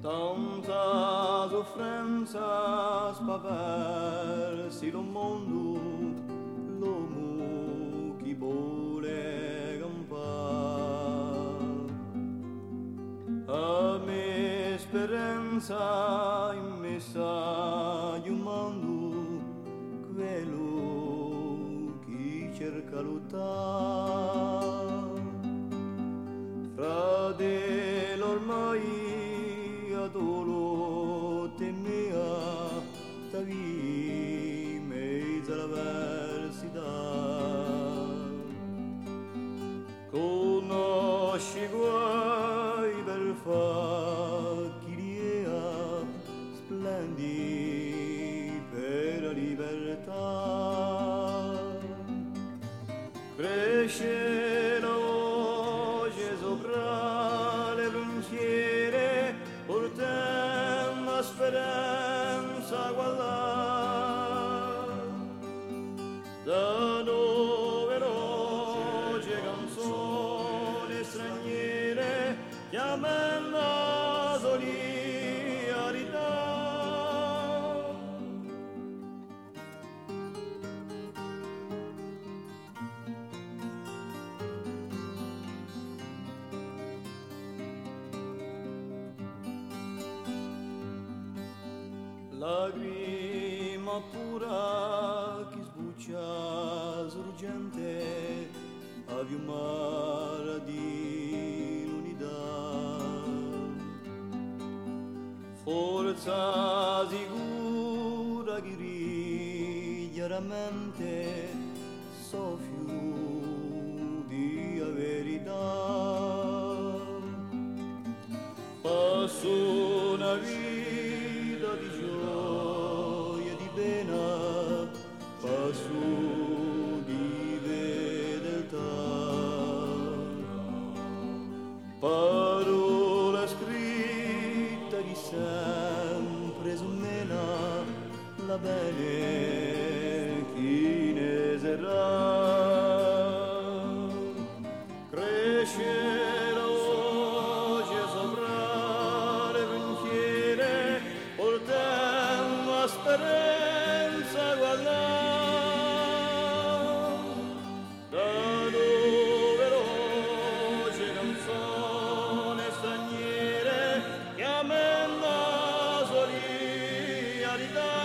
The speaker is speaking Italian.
tanta sofferenza spaversi lo mondo l'uomo chi vuole campare a me speranza in messa di mondo quello chi cerca lottare fra de l'ormai adoro temea ta vi mezza la versità. Conosci guai per fa chi ria splendi per la libertà. Cresce la solidarietà lagrima pura che sbuccia sorgente a mare di forza sicura chiaramente soffio di verità Passo una vita di gioia di pena, passo di fedeltà. Di sempre su mena, la bene the